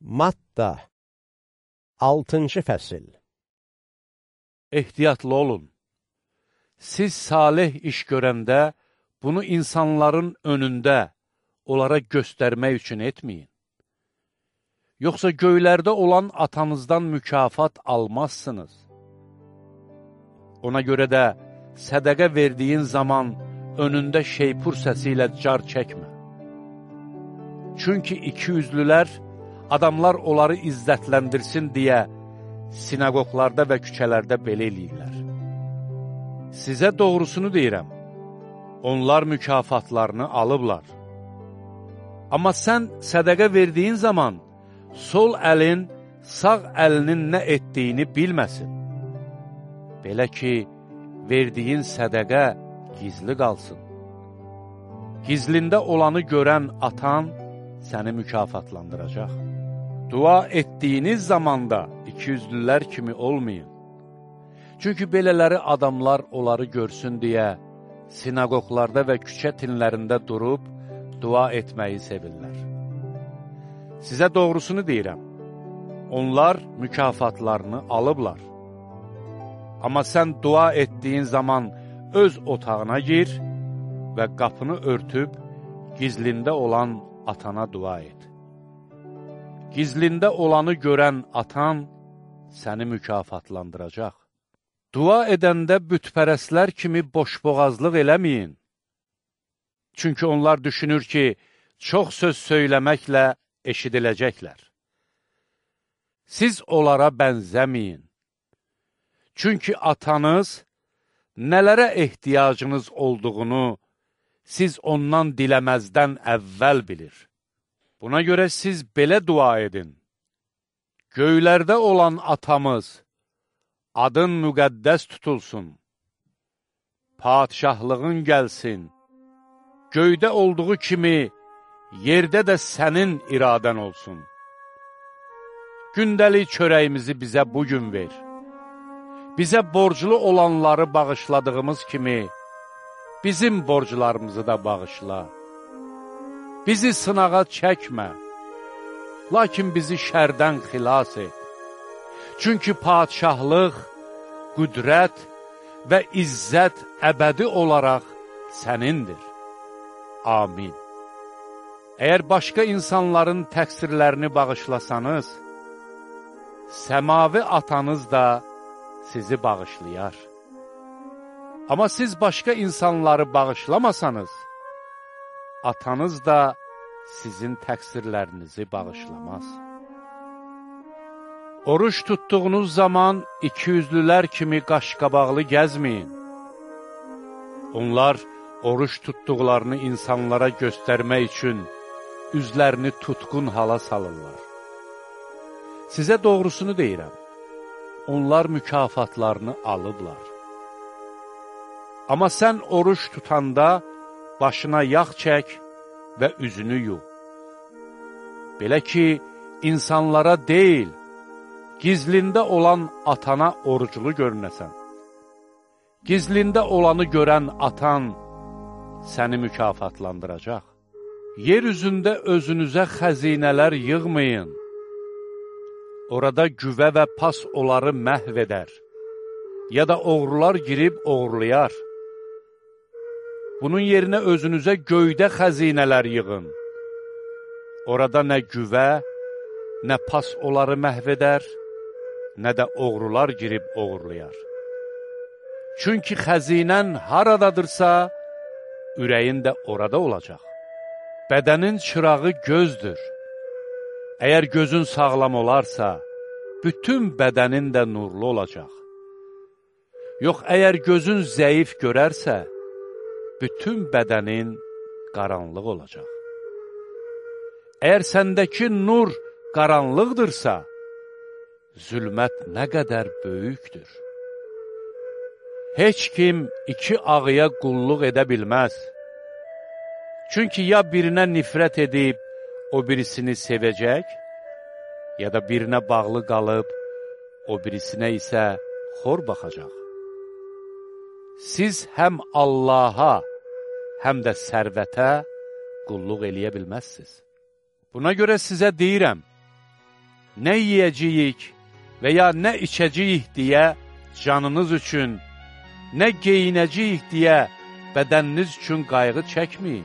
Matta 6-cı fəsil Ehtiyatlı olun. Siz salih iş görəndə, bunu insanların önündə onlara göstərmək üçün etməyin. Yoxsa göylərdə olan atanızdan mükafat almazsınız. Ona görə də sədəqə verdiyin zaman önündə şeypur səsi ilə car çəkmə. Çünki ikiyüzlülər, adamlar onları izzətləndirsin deyə sinagoglarda və küçələrdə belə eləyirlər. Sizə doğrusunu deyirəm, onlar mükafatlarını alıblar. Amma sən sədəqə verdiyin zaman sol əlin sağ əlinin nə etdiyini bilməsin. Belə ki, verdiyin sədəqə gizli qalsın. Gizlində olanı görən atan səni mükafatlandıracaq. Dua etdiyiniz zamanda ikiyüzlülər kimi olmayın. Çünki belələri adamlar onları görsün deyə sinagoglarda və küçə tinlərində durub dua etməyi sevirlər. Sizə doğrusunu deyirəm, onlar mükafatlarını alıblar. Amma sən dua etdiyin zaman öz otağına gir və qapını örtüb gizlində olan atana dua et. Gizlində olanı görən atan səni mükafatlandıracaq. Dua edəndə bütpərəslər kimi boşboğazlıq eləməyin. Çünki onlar düşünür ki, çox söz söyləməklə eşidiləcəklər. Siz onlara bənzəməyin. Çünki atanız nələrə ehtiyacınız olduğunu siz ondan diləməzdən əvvəl bilir. Buna görə siz belə dua edin. Göylərdə olan atamız, adın müqəddəs tutulsun. Padişahlığın gəlsin. Göydə olduğu kimi, yerdə də sənin iradən olsun. Gündəlik çörəyimizi bizə bugün ver. Bizə borclu olanları bağışladığımız kimi, bizim borclarımızı da bağışla. Bizi sınağa çəkmə, lakin bizi şərdən xilas et. Çünki padişahlıq, qüdrət və izzət əbədi olaraq sənindir. Amin. Əgər başqa insanların təqsirlərini bağışlasanız, səmavi atanız da sizi bağışlayar. Amma siz başqa insanları bağışlamasanız, atanız da sizin təqsirlərinizi bağışlamaz. Oruç tutduğunuz zaman ikiyüzlülər kimi qaşqabaqlı gəzməyin. Onlar oruç tutduqlarını insanlara göstərmək üçün üzlərini tutqun hala salırlar. Sizə doğrusunu deyirəm, onlar mükafatlarını alıblar. Amma sən oruç tutanda başına yağ çək və üzünü yu. Belə ki, insanlara deyil, gizlində olan atana oruclu görünəsən. Gizlində olanı görən atan səni mükafatlandıracaq. Yer üzündə özünüzə xəzinələr yığmayın. Orada güvə və pas onları məhv edər. Ya da oğrular girib oğurlayar. Bunun yerinə özünüzə göydə xəzinələr yığın. Orada nə güvə, nə pas onları məhv edər, nə də oğrular girib oğurlayar. Çünki xəzinən haradadırsa, ürəyin də orada olacaq. Bədənin çırağı gözdür. Əgər gözün sağlam olarsa, bütün bədənin də nurlu olacaq. Yox, əgər gözün zəif görərsə, bütün bədənin qaranlıq olacaq. Əgər səndəki nur qaranlıqdırsa, zülmət nə qədər böyükdür. Heç kim iki ağıya qulluq edə bilməz. Çünki ya birinə nifrət edib, o birisini sevəcək, ya da birinə bağlı qalıb, o birisinə isə xor baxacaq. Siz həm Allaha, həm də sərvətə qulluq eləyə bilməzsiniz. Buna görə sizə deyirəm, nə yeyəcəyik və ya nə içəcəyik deyə canınız üçün, nə geyinəcəyik deyə bədəniniz üçün qayğı çəkməyin.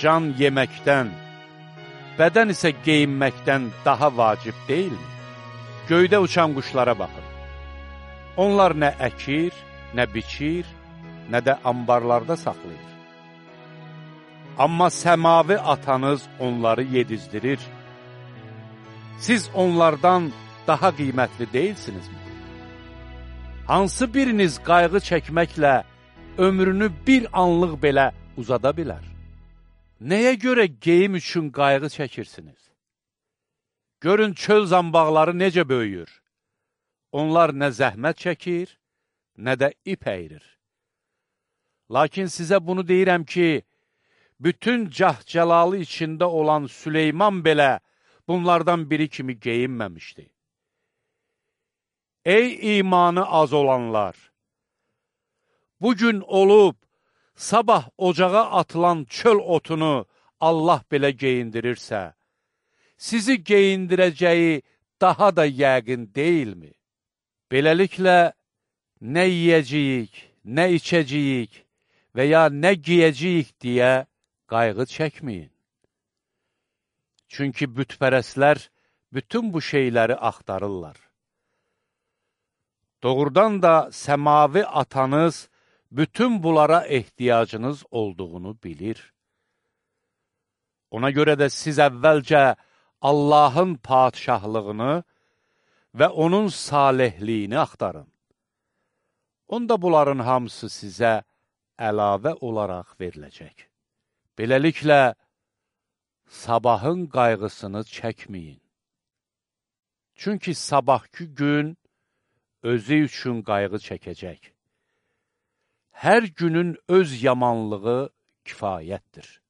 Can yeməkdən, bədən isə geyinməkdən daha vacib deyilmi? Göydə uçan quşlara baxın. Onlar nə əkir, nə biçir, nə də ambarlarda saxlayır. Amma səmavi atanız onları yedizdirir. Siz onlardan daha qiymətli deyilsinizmi? Hansı biriniz qayğı çəkməklə ömrünü bir anlıq belə uzada bilər? Nəyə görə geyim üçün qayğı çəkirsiniz? Görün çöl zambaqları necə böyüyür. Onlar nə zəhmət çəkir, nə də ip əyirir. Lakin sizə bunu deyirəm ki, bütün cah-cəlalı içində olan Süleyman belə bunlardan biri kimi geyinməmişdi. Ey imanı az olanlar! Bugün olub, sabah ocağa atılan çöl otunu Allah belə geyindirirsə, sizi geyindirəcəyi daha da yəqin deyilmi? Beləliklə, nə yiyəcəyik, nə içəcəyik və ya nə giyəcəyik deyə qayğı çəkməyin. Çünki bütpərəslər bütün bu şeyləri axtarırlar. Doğrudan da səmavi atanız bütün bunlara ehtiyacınız olduğunu bilir. Ona görə də siz əvvəlcə Allahın padişahlığını və onun salehliyini axtarın. Onda bunların hamısı sizə əlavə olaraq veriləcək. Beləliklə, sabahın qayğısını çəkməyin. Çünki sabahki gün özü üçün qayğı çəkəcək. Hər günün öz yamanlığı kifayətdir.